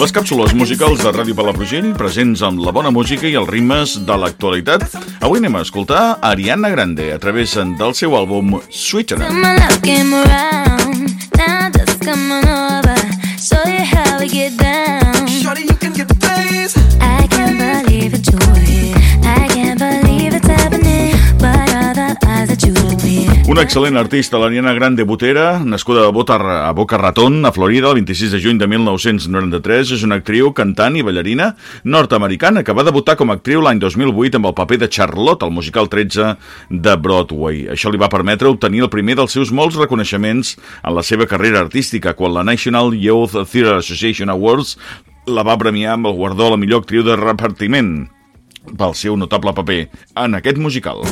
Les càpsules musicals de Ràdio Palafrugell presents amb la bona música i els ritmes de l'actualitat. Avui anem a escoltar Ariana Grande a través del seu àlbum Sweetener. Una excel·lent artista, l'Ariana Grande Botera, nascuda a, Boca, a Boca Raton, a Florida, el 26 de juny de 1993, és una actriu, cantant i ballarina nord-americana que va debutar com a actriu l'any 2008 amb el paper de Charlotte, al musical 13 de Broadway. Això li va permetre obtenir el primer dels seus molts reconeixements en la seva carrera artística, quan la National Youth Theatre Association Awards la va premiar amb el guardó a la millor actriu de repartiment pel seu notable paper en aquest musical.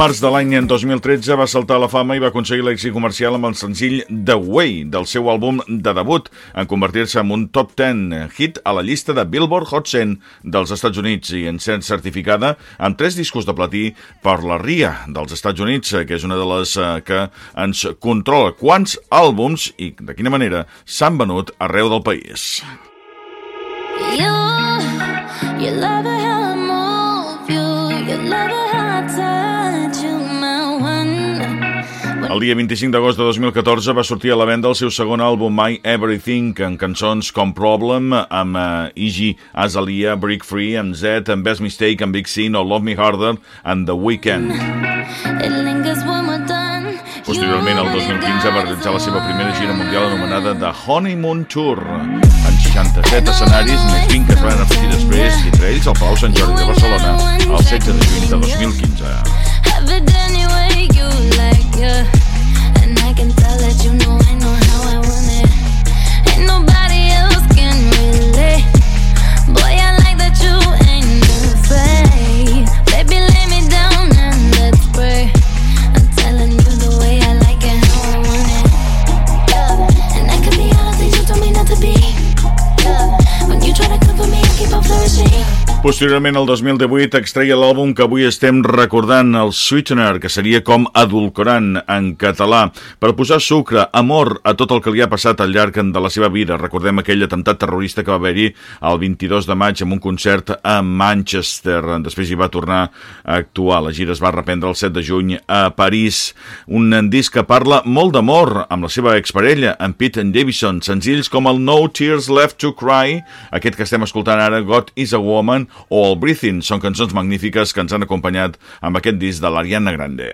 Març de l'any 2013 va saltar a la fama i va aconseguir l'èxit comercial amb el senzill The Way del seu àlbum de debut, en convertir-se en un top 10 hit a la llista de Billboard Hot 100 dels Estats Units i en ser certificada amb tres discos de platí per la RIA dels Estats Units, eh, que és una de les eh, que ens controla quants àlbums i de quina manera s'han venut arreu del país. You, you love El dia 25 d'agost de 2014 va sortir a la venda el seu segon àlbum My Everything, amb cançons com Problem, amb uh, Iggy Azalea, Break Free, amb Z, amb Best Mistake, amb Big Sin o Love Me Harder, and The Weeknd. It lingers when we're done. Posteriorment, el 2015, va realitzar la seva primera gira mundial anomenada The Honeymoon Tour, en 67 escenaris, més 20 que es van afegir després, i entre ells el Palau Sant Jordi de Barcelona, el 16 de juny de 2015. Posteriorment, el 2018, extreia l'àlbum que avui estem recordant, el Sweetener, que seria com adulcorant en català, per posar sucre, amor a tot el que li ha passat al llarg de la seva vida. Recordem aquell atemptat terrorista que va haver-hi el 22 de maig en un concert a Manchester. Després hi va tornar a actuar. La gira es va reprendre el 7 de juny a París. Un disc que parla molt d'amor amb la seva exparella, en Pete Davidson. Senzills com el No Tears Left to Cry, aquest que estem escoltant ara, God is a Woman, o el Breathing. Són cançons magnífiques que ens han acompanyat amb aquest disc de l'Ariana Grande.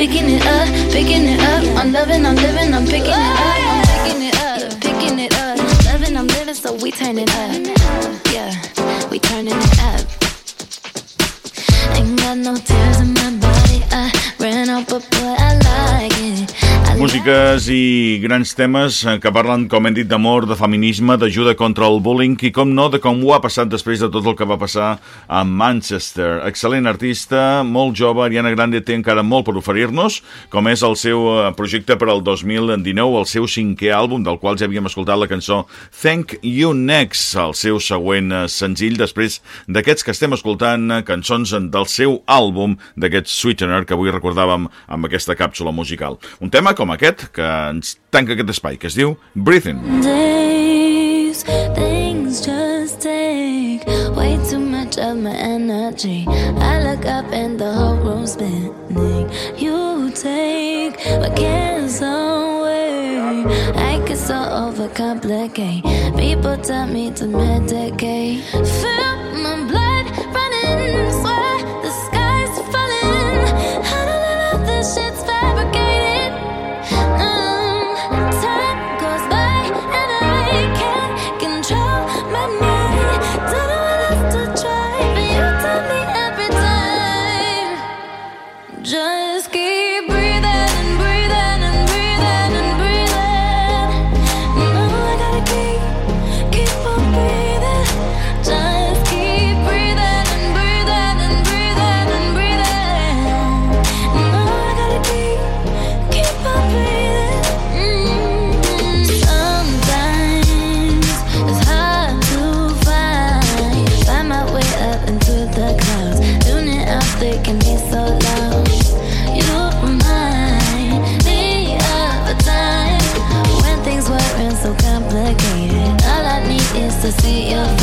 Picking it up, picking it up. I'm loving, I'm living, I'm picking it up. Turn it up. Yeah, we turning it up. Ain't got no Músiques i grans temes eh, que parlen, com hem dit, d'amor, de feminisme, d'ajuda contra el bullying i, com no, de com ho ha passat després de tot el que va passar a Manchester. Excel·lent artista, molt jove, Ariana Grande té encara molt per oferir-nos, com és el seu eh, projecte per al 2019, el seu cinquè àlbum, del qual ja havíem escoltat la cançó Thank You Next, el seu següent eh, senzill, després d'aquests que estem escoltant, cançons del seu àlbum, d'aquest Sweetener, que avui recordàvem amb aquesta càpsula musical. Un tema com aquest, que ens tanca aquest espai, que es diu Breathing. days, things just take way too much of my energy. I look up and the whole room's spinning. You take my cares away. I get so overcomplicate. People tell me to medicate. Feel complicated. All I need is to see your